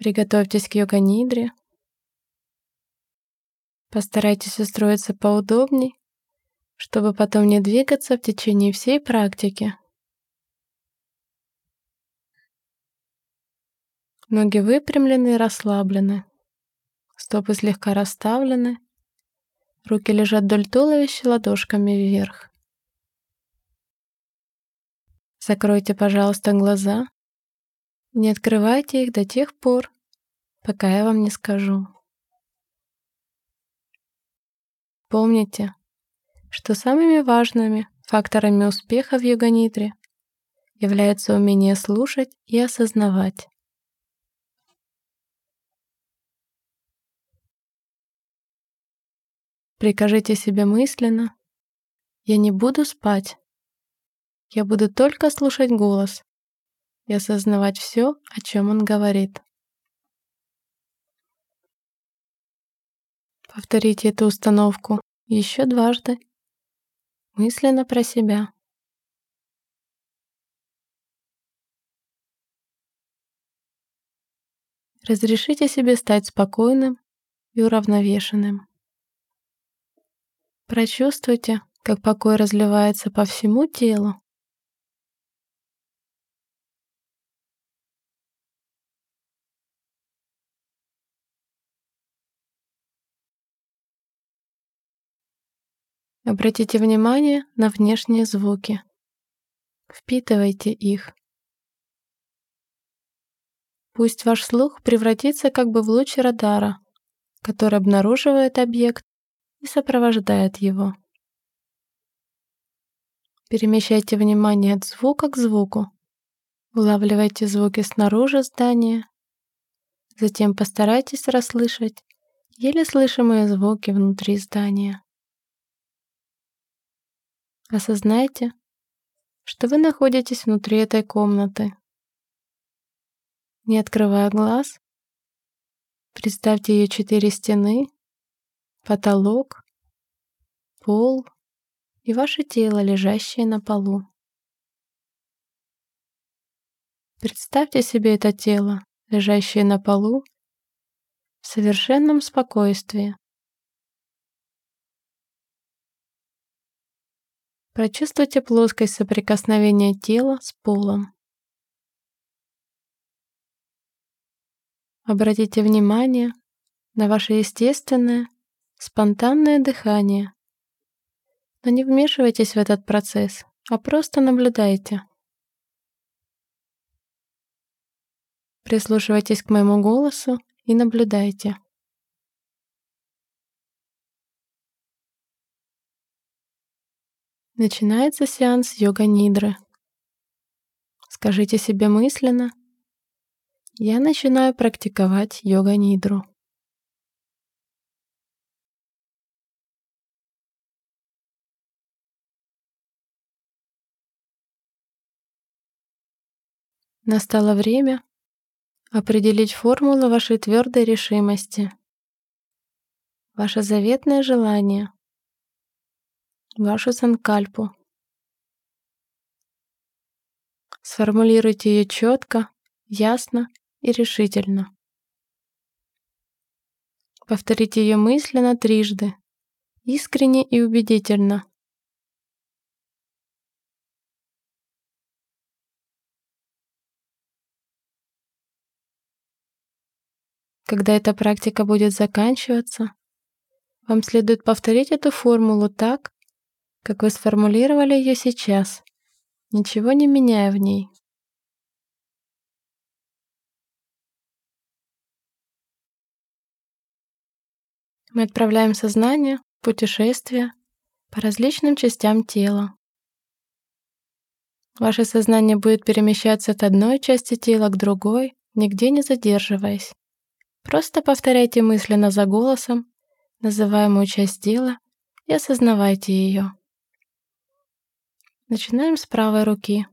Приготовьтесь к йога-нидре. Постарайтесь устроиться поудобней, чтобы потом не двигаться в течение всей практики. Ноги выпрямлены и расслаблены. Стопы слегка расставлены. Руки лежат вдоль туловища ладошками вверх. Закройте, пожалуйста, глаза. Не открывайте их до тех пор, пока я вам не скажу. Помните, что самыми важными факторами успеха в йога-нидре является умение слушать и осознавать. Прикажите себе мысленно «Я не буду спать». Я буду только слушать голос и осознавать все, о чем он говорит. Повторите эту установку еще дважды, мысленно про себя. Разрешите себе стать спокойным и уравновешенным. Прочувствуйте, как покой разливается по всему телу. Обратите внимание на внешние звуки. Впитывайте их. Пусть ваш слух превратится как бы в луч радара, который обнаруживает объект и сопровождает его. Перемещайте внимание от звука к звуку. Улавливайте звуки снаружи здания. Затем постарайтесь расслышать еле слышимые звуки внутри здания. Осознайте, что вы находитесь внутри этой комнаты. Не открывая глаз, представьте ее четыре стены, потолок, пол и ваше тело, лежащее на полу. Представьте себе это тело, лежащее на полу, в совершенном спокойствии. Прочувствуйте плоскость соприкосновения тела с полом. Обратите внимание на ваше естественное, спонтанное дыхание. Но не вмешивайтесь в этот процесс, а просто наблюдайте. Прислушивайтесь к моему голосу и наблюдайте. Начинается сеанс йога-нидры. Скажите себе мысленно «Я начинаю практиковать йога-нидру». Настало время определить формулу вашей твердой решимости, ваше заветное желание — вашу санкальпу. Сформулируйте ее четко, ясно и решительно. Повторите ее мысленно трижды, искренне и убедительно. Когда эта практика будет заканчиваться, вам следует повторить эту формулу так, как вы сформулировали ее сейчас, ничего не меняя в ней. Мы отправляем сознание в путешествие по различным частям тела. Ваше сознание будет перемещаться от одной части тела к другой, нигде не задерживаясь. Просто повторяйте мысленно за голосом называемую часть тела и осознавайте ее. Начинаем с правой руки.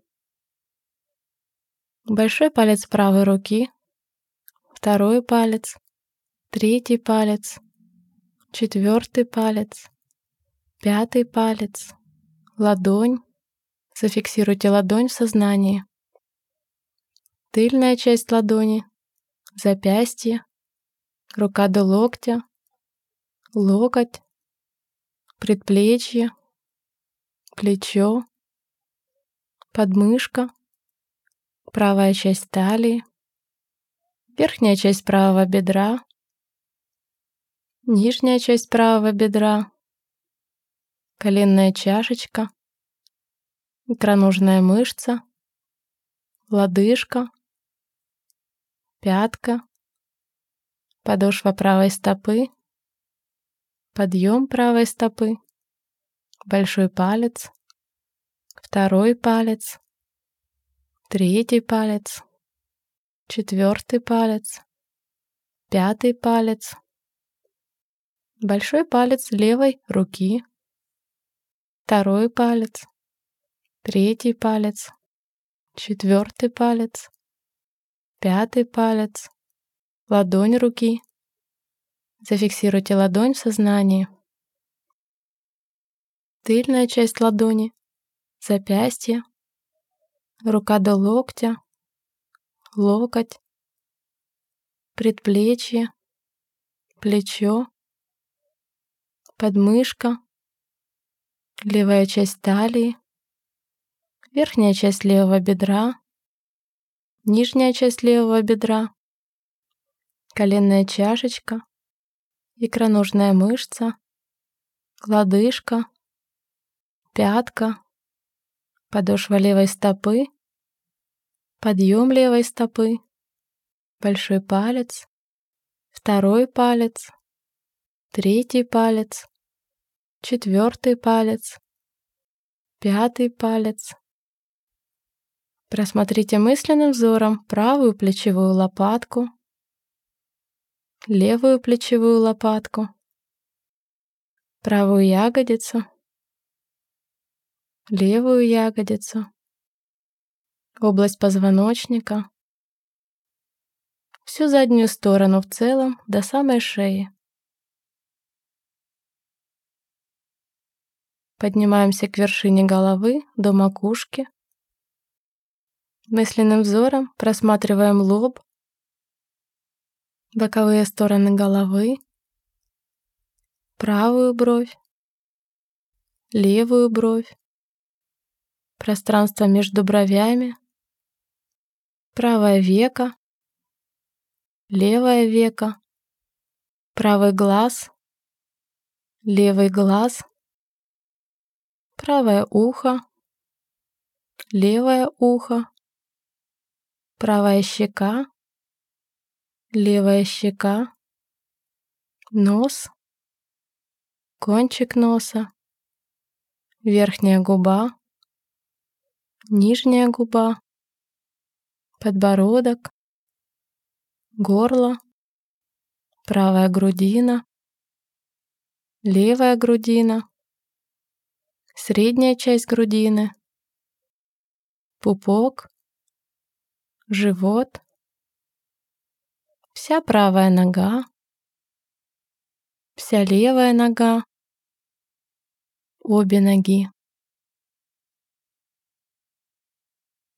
Большой палец правой руки, второй палец, третий палец, четвертый палец, пятый палец, ладонь. Зафиксируйте ладонь в сознании. Тыльная часть ладони. Запястье, рука до локтя, локоть, предплечье, плечо, подмышка, правая часть талии, верхняя часть правого бедра, нижняя часть правого бедра, коленная чашечка, икроножная мышца, лодыжка, пятка, подошва правой стопы, подъем правой стопы, большой палец, второй палец, третий палец, четвертый палец, пятый палец, большой палец левой руки, второй палец, третий палец, четвертый палец, пятый палец, ладонь руки. Зафиксируйте ладонь в сознании. Тыльная часть ладони, запястье, рука до локтя, локоть, предплечье, плечо, подмышка, левая часть талии, верхняя часть левого бедра, нижняя часть левого бедра, коленная чашечка, икроножная мышца, лодыжка, пятка, подошва левой стопы, подъем левой стопы, большой палец, второй палец, третий палец, четвертый палец, пятый палец, Просмотрите мысленным взором правую плечевую лопатку, левую плечевую лопатку, правую ягодицу, левую ягодицу, область позвоночника, всю заднюю сторону в целом до самой шеи. Поднимаемся к вершине головы до макушки. Мысленным взором просматриваем лоб, боковые стороны головы, правую бровь, левую бровь, пространство между бровями, правое веко, левое веко, правый глаз, левый глаз, правое ухо, левое ухо, правая щека, левая щека, нос, кончик носа, верхняя губа, нижняя губа, подбородок, горло, правая грудина, левая грудина, средняя часть грудины, пупок, живот, вся правая нога, вся левая нога, обе ноги,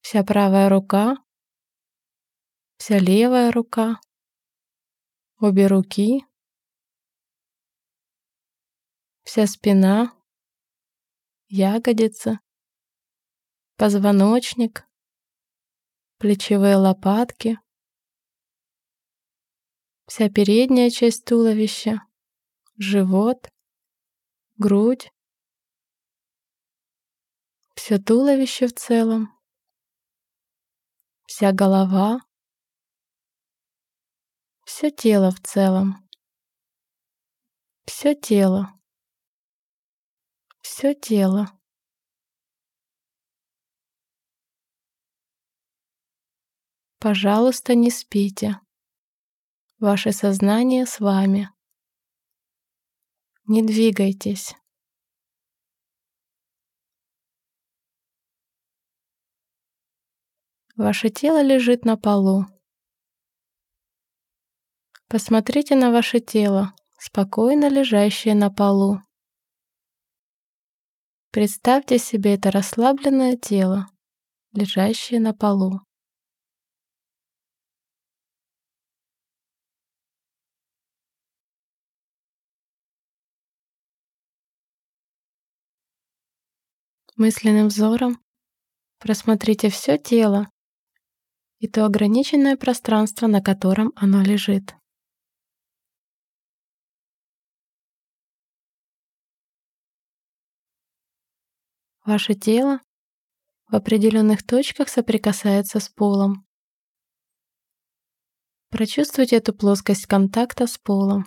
вся правая рука, вся левая рука, обе руки, вся спина, ягодица, позвоночник, плечевые лопатки, вся передняя часть туловища, живот, грудь, все туловище в целом, вся голова, все тело в целом, все тело, все тело. Пожалуйста, не спите. Ваше сознание с вами. Не двигайтесь. Ваше тело лежит на полу. Посмотрите на ваше тело, спокойно лежащее на полу. Представьте себе это расслабленное тело, лежащее на полу. Мысленным взором просмотрите все тело, и то ограниченное пространство, на котором оно лежит. Ваше тело в определенных точках соприкасается с полом. Прочувствуйте эту плоскость контакта с полом.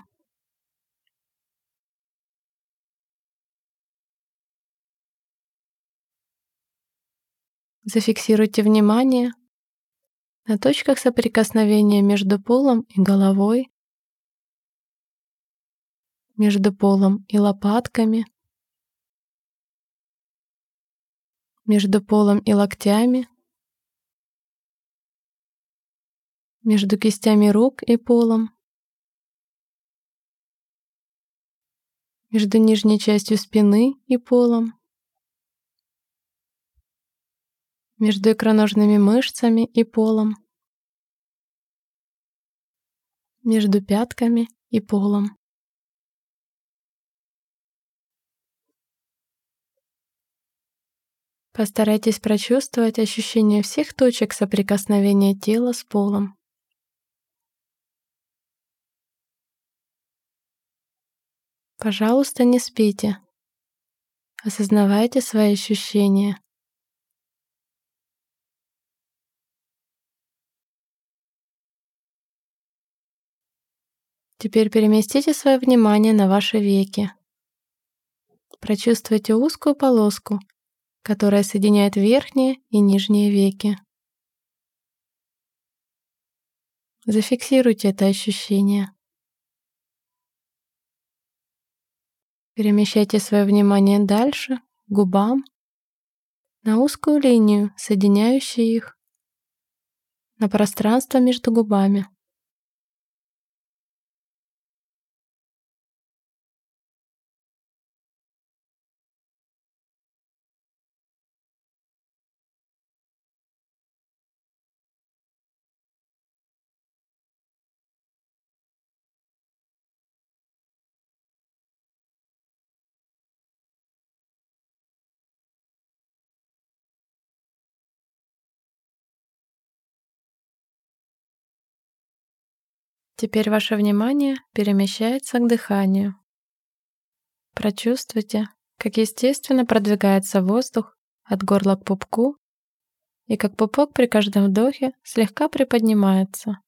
Зафиксируйте внимание на точках соприкосновения между полом и головой, между полом и лопатками, между полом и локтями, между кистями рук и полом, между нижней частью спины и полом, между икроножными мышцами и полом, между пятками и полом. Постарайтесь прочувствовать ощущение всех точек соприкосновения тела с полом. Пожалуйста, не спите. Осознавайте свои ощущения. Теперь переместите свое внимание на ваши веки. Прочувствуйте узкую полоску, которая соединяет верхние и нижние веки. Зафиксируйте это ощущение. Перемещайте свое внимание дальше, к губам, на узкую линию, соединяющую их, на пространство между губами. Теперь ваше внимание перемещается к дыханию. Прочувствуйте, как естественно продвигается воздух от горла к пупку и как пупок при каждом вдохе слегка приподнимается.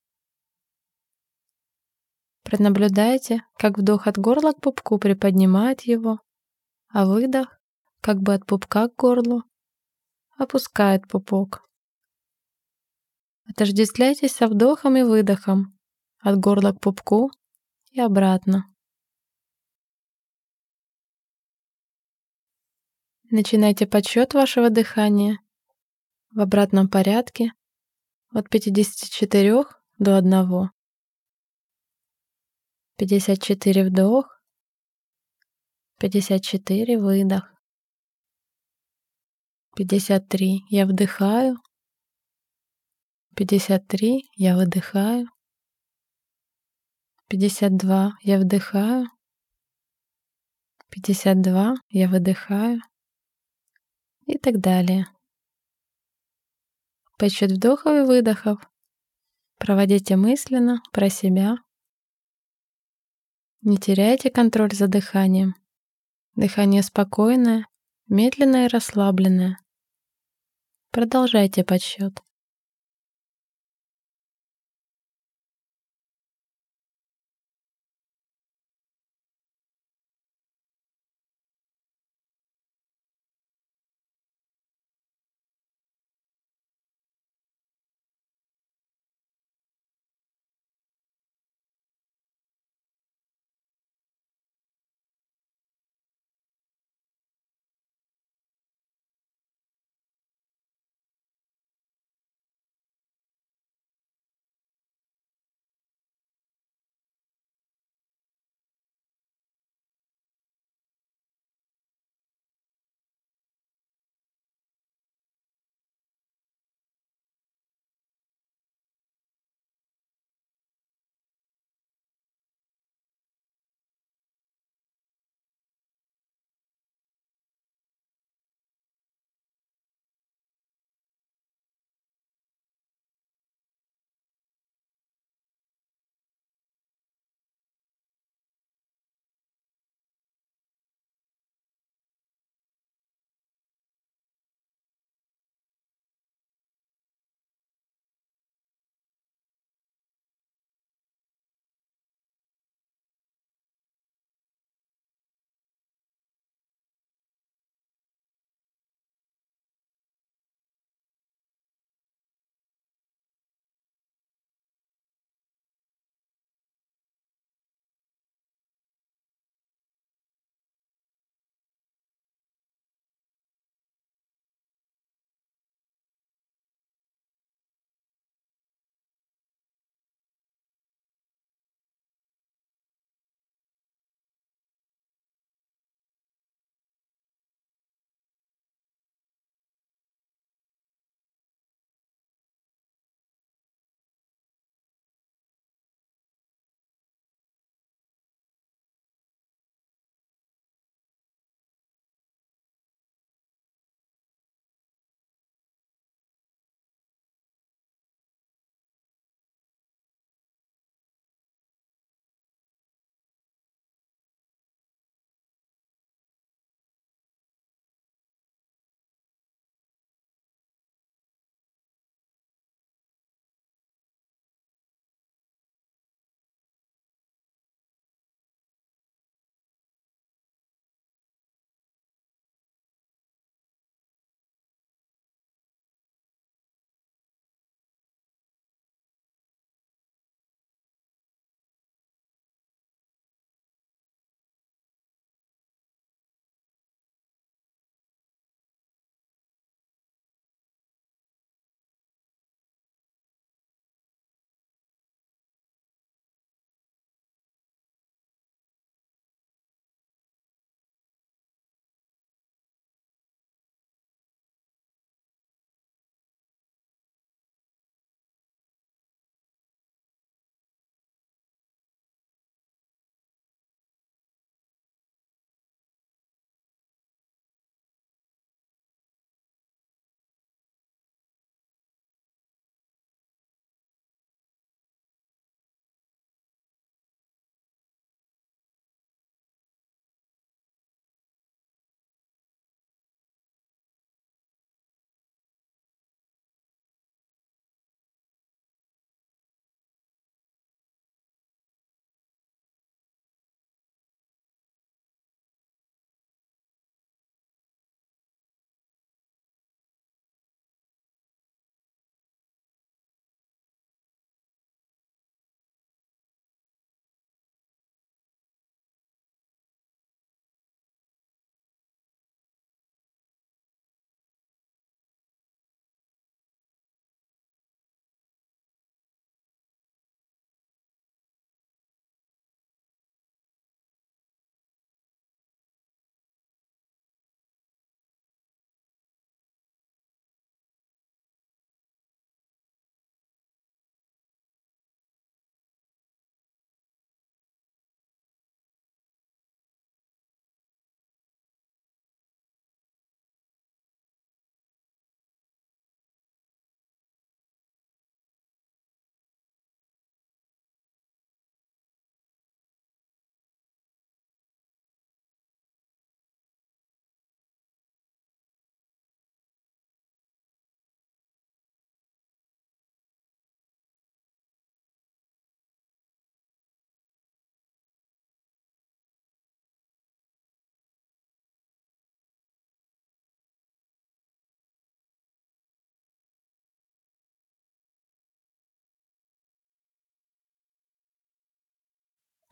Пронаблюдайте, как вдох от горла к пупку приподнимает его, а выдох, как бы от пупка к горлу, опускает пупок. Отождествляйтесь со вдохом и выдохом, от горла к пупку и обратно. Начинайте подсчет вашего дыхания в обратном порядке от 54 до 1. 54 вдох, 54 выдох. 53 я вдыхаю, 53 я выдыхаю. 52 я вдыхаю. 52 я выдыхаю. И так далее. Подсчет вдохов и выдохов. Проводите мысленно про себя. Не теряйте контроль за дыханием. Дыхание спокойное, медленное и расслабленное. Продолжайте подсчет.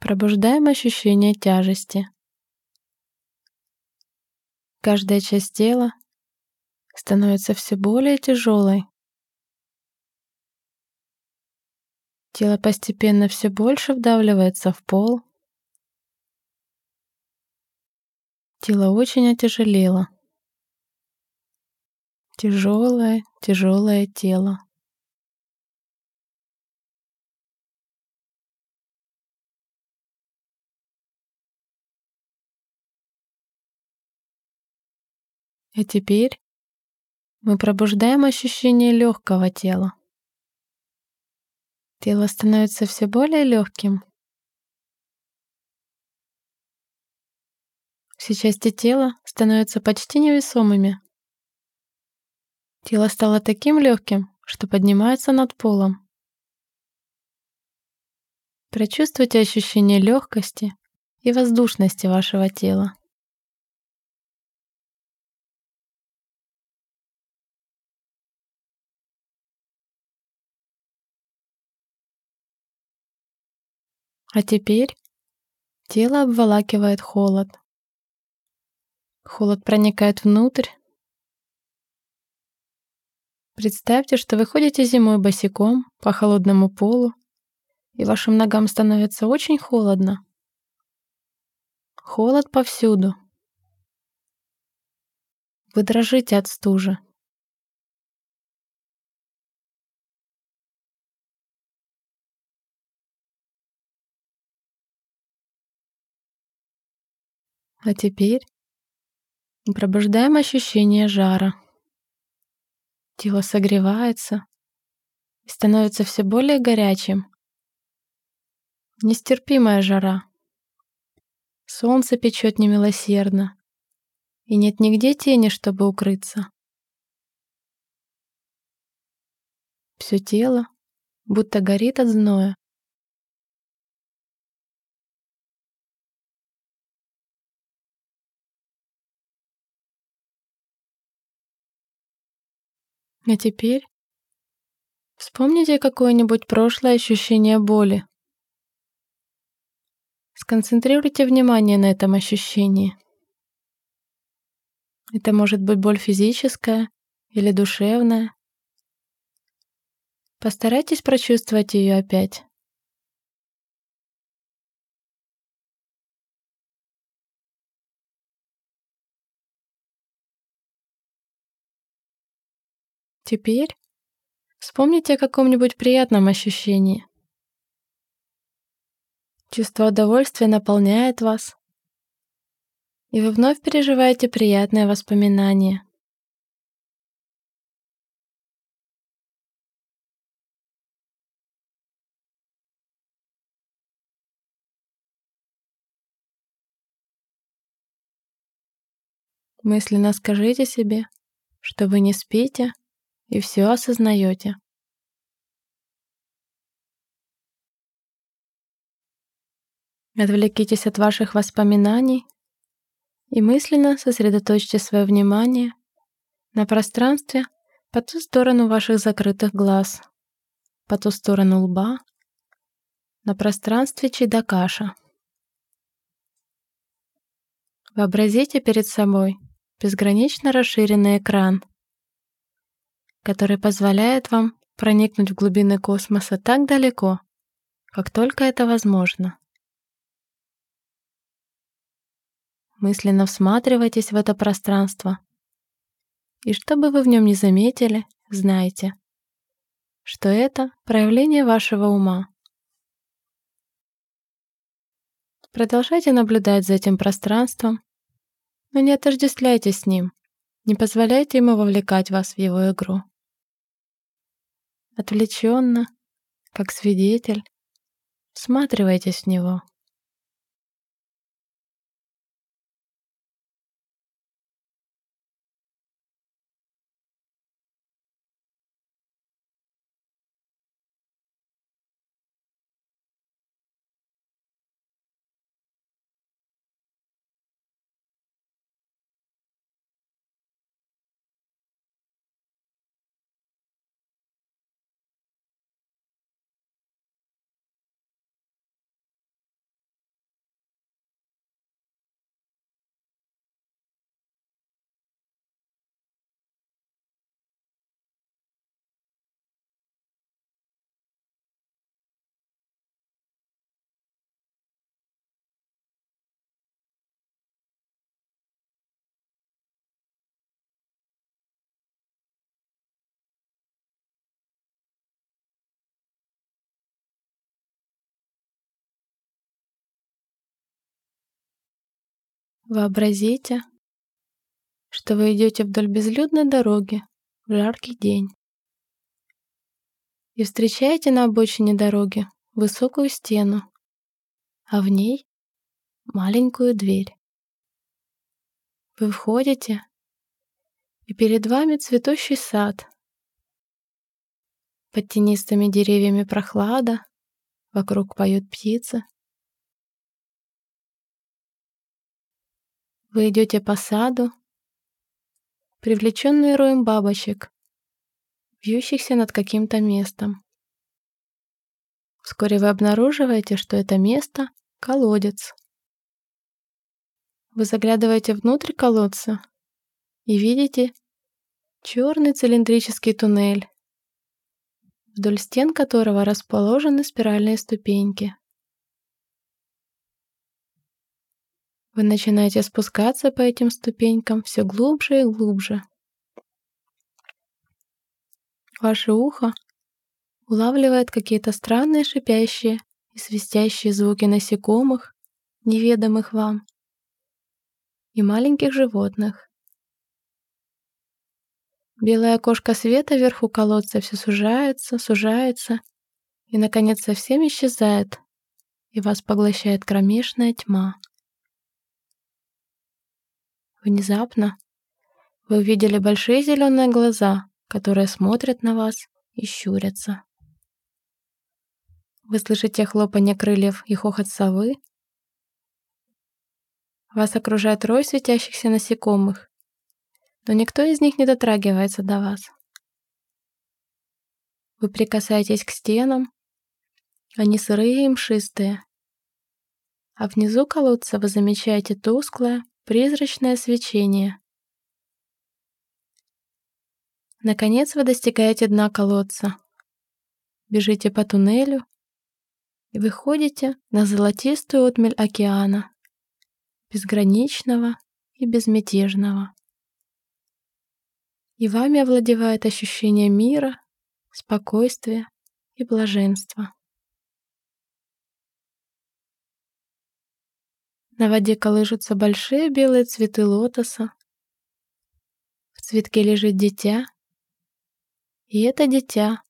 Пробуждаем ощущение тяжести. Каждая часть тела становится все более тяжелой. Тело постепенно все больше вдавливается в пол. Тело очень отяжелело. Тяжелое, тяжелое тело. А теперь мы пробуждаем ощущение легкого тела. Тело становится все более легким. Все части тела становятся почти невесомыми. Тело стало таким легким, что поднимается над полом. Прочувствуйте ощущение легкости и воздушности вашего тела. А теперь тело обволакивает холод. Холод проникает внутрь. Представьте, что вы ходите зимой босиком по холодному полу, и вашим ногам становится очень холодно. Холод повсюду. Вы дрожите от стужи. А теперь пробуждаем ощущение жара. Тело согревается и становится все более горячим. Нестерпимая жара. Солнце печет немилосердно, и нет нигде тени, чтобы укрыться. Все тело будто горит от зноя. А теперь вспомните какое-нибудь прошлое ощущение боли. Сконцентрируйте внимание на этом ощущении. Это может быть боль физическая или душевная. Постарайтесь прочувствовать ее опять. Теперь вспомните о каком-нибудь приятном ощущении. Чувство удовольствия наполняет вас, и вы вновь переживаете приятное воспоминание. Мысленно скажите себе, что вы не спите, и все осознаете. Отвлекитесь от ваших воспоминаний и мысленно сосредоточьте свое внимание на пространстве по ту сторону ваших закрытых глаз, по ту сторону лба, на пространстве Чидакаша. Вообразите перед собой безгранично расширенный экран, который позволяет вам проникнуть в глубины космоса так далеко, как только это возможно. Мысленно всматривайтесь в это пространство. И что бы вы в нем не заметили, знайте, что это проявление вашего ума. Продолжайте наблюдать за этим пространством, но не отождествляйтесь с ним, не позволяйте ему вовлекать вас в его игру отвлеченно, как свидетель, всматривайтесь в него. Вообразите, что вы идете вдоль безлюдной дороги в жаркий день и встречаете на обочине дороги высокую стену, а в ней маленькую дверь. Вы входите, и перед вами цветущий сад. Под тенистыми деревьями прохлада, вокруг поют птицы. Вы идете по саду, привлеченные роем бабочек, вьющихся над каким-то местом. Вскоре вы обнаруживаете, что это место — колодец. Вы заглядываете внутрь колодца и видите черный цилиндрический туннель, вдоль стен которого расположены спиральные ступеньки. Вы начинаете спускаться по этим ступенькам все глубже и глубже. Ваше ухо улавливает какие-то странные шипящие и свистящие звуки насекомых, неведомых вам, и маленьких животных. Белая кошка света вверху колодца все сужается, сужается и, наконец, совсем исчезает, и вас поглощает кромешная тьма. Внезапно вы увидели большие зеленые глаза, которые смотрят на вас и щурятся. Вы слышите хлопанье крыльев и хохот совы. Вас окружает рой светящихся насекомых, но никто из них не дотрагивается до вас. Вы прикасаетесь к стенам, они сырые и мшистые, а внизу колодца вы замечаете тусклое, Призрачное свечение. Наконец вы достигаете дна колодца. Бежите по туннелю и выходите на золотистую отмель океана, безграничного и безмятежного. И вами овладевает ощущение мира, спокойствия и блаженства. На воде колышутся большие белые цветы лотоса. В цветке лежит дитя. И это дитя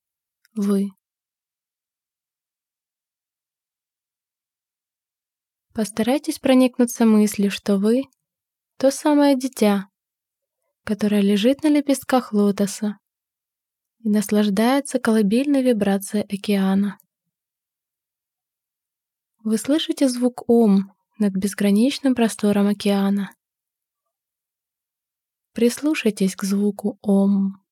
— вы. Постарайтесь проникнуться мыслью, что вы — то самое дитя, которое лежит на лепестках лотоса и наслаждается колыбельной вибрацией океана. Вы слышите звук «Ом», над безграничным простором океана. Прислушайтесь к звуку «Ом».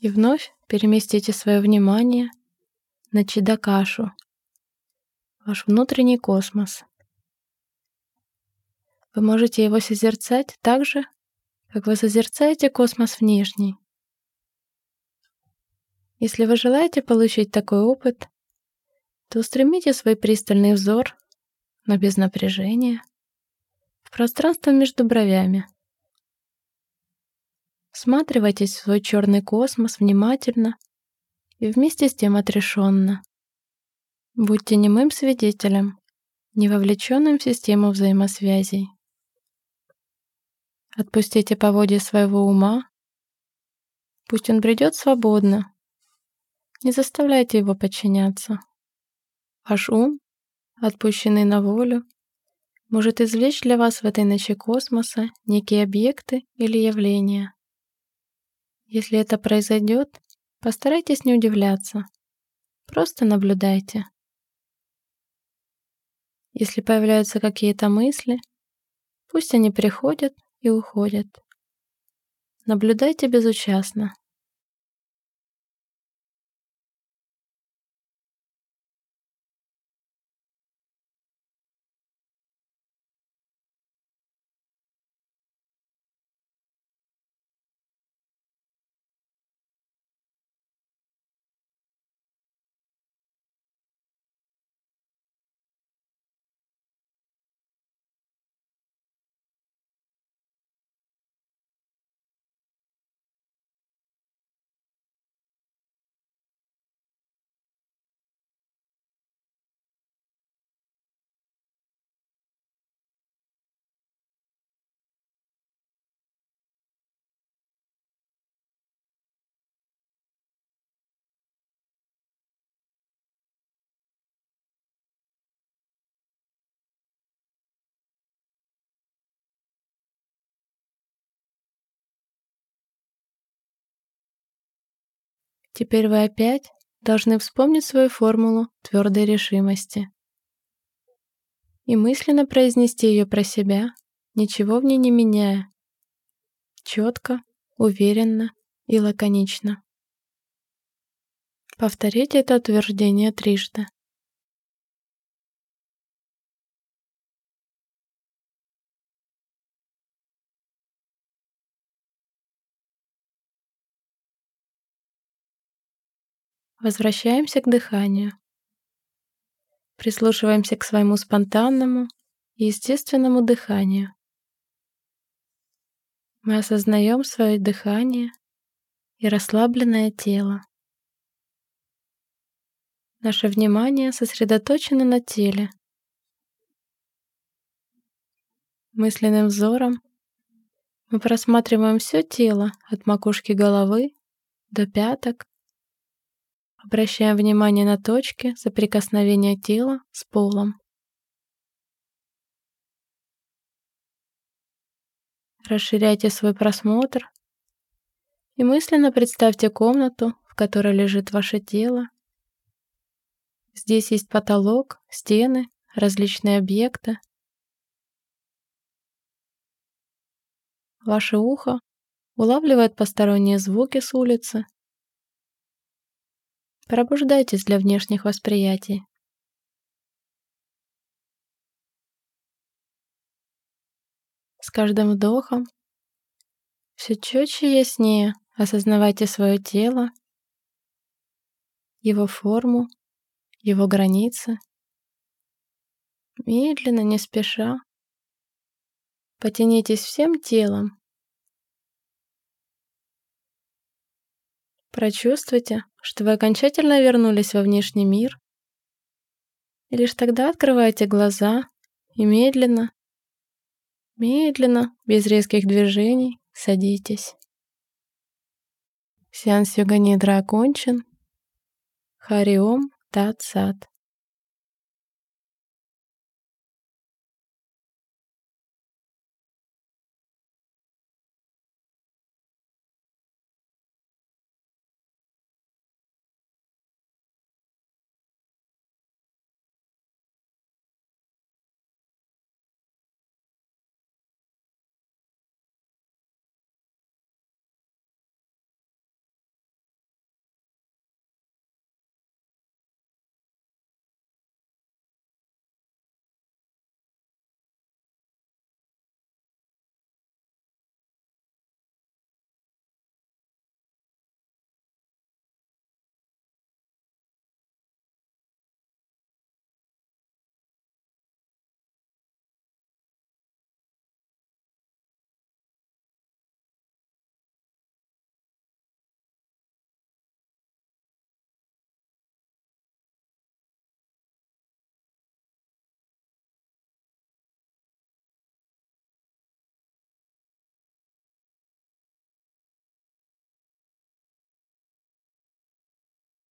И вновь переместите свое внимание на Чидакашу, ваш внутренний космос. Вы можете его созерцать так же, как вы созерцаете космос внешний. Если вы желаете получить такой опыт, то устремите свой пристальный взор, но без напряжения, в пространство между бровями. Всматривайтесь в свой черный космос внимательно и вместе с тем отрешенно. Будьте немым свидетелем, не вовлеченным в систему взаимосвязей. Отпустите поводья своего ума, пусть он бредет свободно. Не заставляйте его подчиняться. Ваш ум, отпущенный на волю, может извлечь для вас в этой ночи космоса некие объекты или явления. Если это произойдет, постарайтесь не удивляться. Просто наблюдайте. Если появляются какие-то мысли, пусть они приходят и уходят. Наблюдайте безучастно. Теперь вы опять должны вспомнить свою формулу твердой решимости и мысленно произнести ее про себя, ничего в ней не меняя. Четко, уверенно и лаконично. Повторите это утверждение трижды. Возвращаемся к дыханию. Прислушиваемся к своему спонтанному естественному дыханию. Мы осознаем свое дыхание и расслабленное тело. Наше внимание сосредоточено на теле. Мысленным взором мы просматриваем все тело от макушки головы до пяток Обращаем внимание на точки соприкосновения тела с полом. Расширяйте свой просмотр и мысленно представьте комнату, в которой лежит ваше тело. Здесь есть потолок, стены, различные объекты. Ваше ухо улавливает посторонние звуки с улицы Пробуждайтесь для внешних восприятий. С каждым вдохом все четче и яснее осознавайте свое тело, его форму, его границы. Медленно, не спеша, потянитесь всем телом Прочувствуйте, что вы окончательно вернулись во внешний мир. И лишь тогда открывайте глаза и медленно, медленно, без резких движений, садитесь. Сеанс йога-нидра окончен. Хариом Тат Сат.